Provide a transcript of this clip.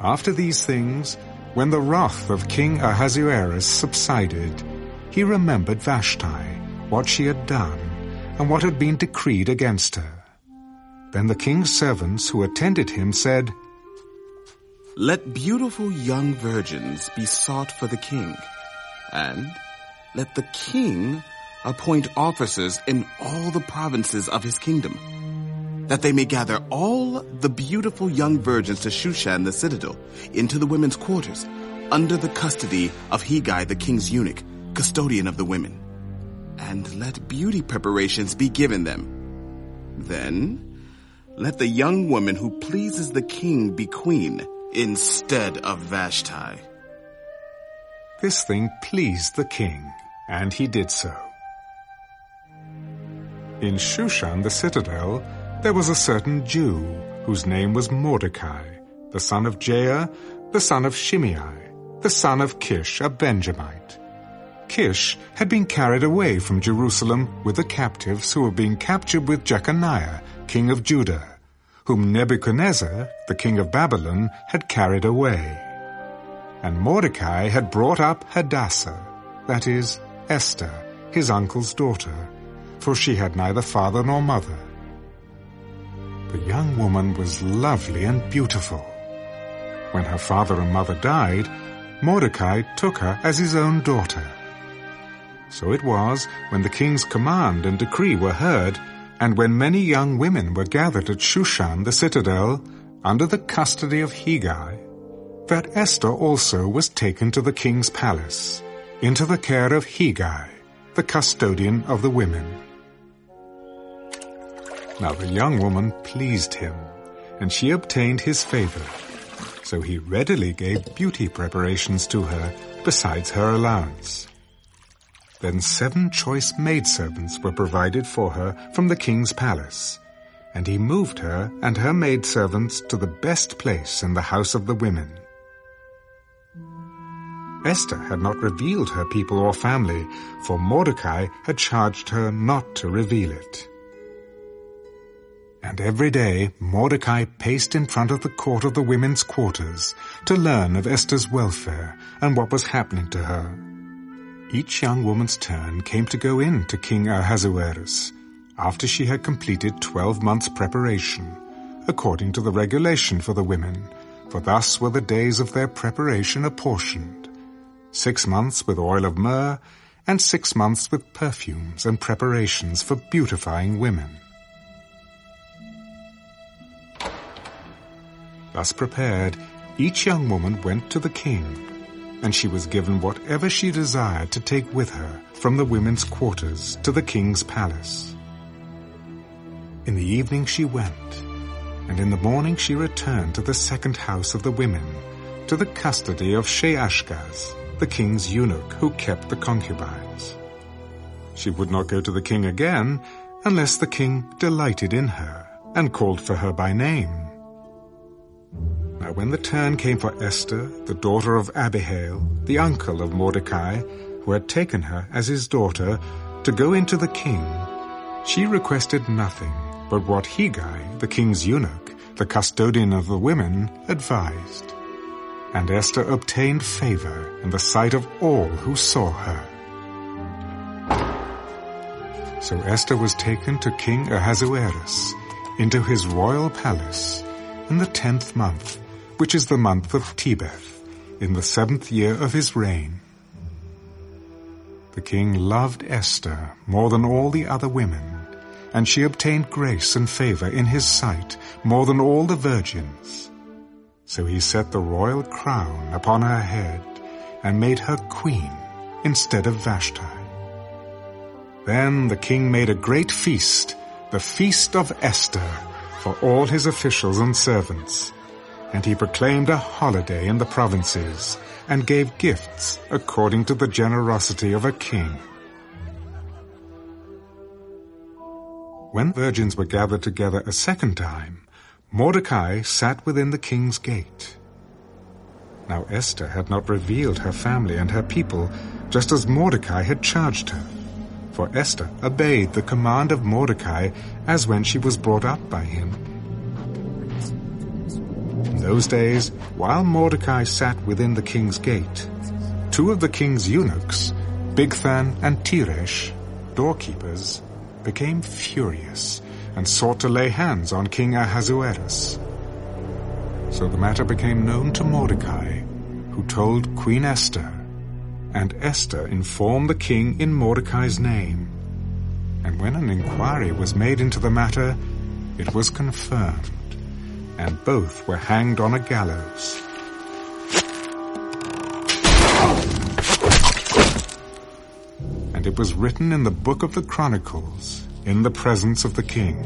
After these things, when the wrath of King Ahasuerus subsided, he remembered Vashti, what she had done, and what had been decreed against her. Then the king's servants who attended him said, Let beautiful young virgins be sought for the king, and let the king appoint officers in all the provinces of his kingdom, that they may gather all the beautiful young virgins to Shushan the citadel, into the women's quarters, under the custody of Hegai the king's eunuch, custodian of the women. And let beauty preparations be given them. Then, let the young woman who pleases the king be queen, instead of Vashti. This thing pleased the king, and he did so. In Shushan the citadel, there was a certain Jew whose name was Mordecai, the son of Jair, the son of Shimei, the son of Kish, a Benjamite. Kish had been carried away from Jerusalem with the captives who were being captured with Jeconiah, king of Judah, whom Nebuchadnezzar, the king of Babylon, had carried away. And Mordecai had brought up Hadassah, that is, Esther, his uncle's daughter, for she had neither father nor mother. The young woman was lovely and beautiful. When her father and mother died, Mordecai took her as his own daughter. So it was, when the king's command and decree were heard, and when many young women were gathered at Shushan the citadel, under the custody of Hegai, that Esther also was taken to the king's palace, into the care of Hegai, the custodian of the women. Now the young woman pleased him, and she obtained his favor. So he readily gave beauty preparations to her, besides her allowance. Then seven choice maidservants were provided for her from the king's palace, and he moved her and her maidservants to the best place in the house of the women. Esther had not revealed her people or family, for Mordecai had charged her not to reveal it. And every day Mordecai paced in front of the court of the women's quarters to learn of Esther's welfare and what was happening to her. Each young woman's turn came to go in to King Ahasuerus after she had completed twelve months' preparation, according to the regulation for the women, for thus were the days of their preparation apportioned. Six months with oil of myrrh, and six months with perfumes and preparations for beautifying women. Thus prepared, each young woman went to the king, and she was given whatever she desired to take with her from the women's quarters to the king's palace. In the evening she went, and in the morning she returned to the second house of the women, to the custody of Shaashgaz, the king's eunuch who kept the concubines. She would not go to the king again unless the king delighted in her and called for her by name. Now when the turn came for Esther, the daughter of Abihail, the uncle of Mordecai, who had taken her as his daughter, to go into the king, she requested nothing but what Hegai, the king's eunuch, the custodian of the women, advised. And Esther obtained favor in the sight of all who saw her. So Esther was taken to King Ahasuerus into his royal palace in the tenth month, which is the month of Tebeth, in the seventh year of his reign. The king loved Esther more than all the other women, and she obtained grace and favor in his sight more than all the virgins. So he set the royal crown upon her head and made her queen instead of Vashti. Then the king made a great feast, the feast of Esther, for all his officials and servants, and he proclaimed a holiday in the provinces, and gave gifts according to the generosity of a king. When virgins were gathered together a second time, Mordecai sat within the king's gate. Now Esther had not revealed her family and her people, just as Mordecai had charged her. For Esther obeyed the command of Mordecai as when she was brought up by him. In those days, while Mordecai sat within the king's gate, two of the king's eunuchs, Bigthan and Teresh, doorkeepers, became furious and sought to lay hands on King Ahasuerus. So the matter became known to Mordecai, who told Queen Esther, and Esther informed the king in Mordecai's name. And when an inquiry was made into the matter, it was confirmed, and both were hanged on a gallows. And it was written in the book of the Chronicles, in the presence of the king.